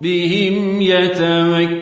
بهم يتمكنون